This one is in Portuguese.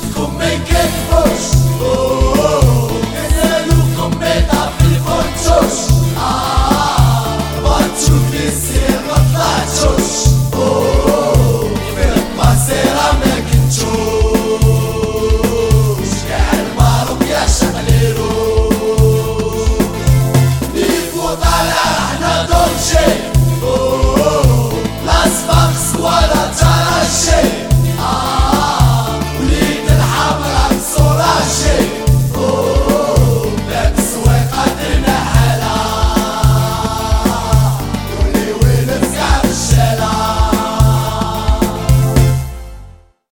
could make it worse.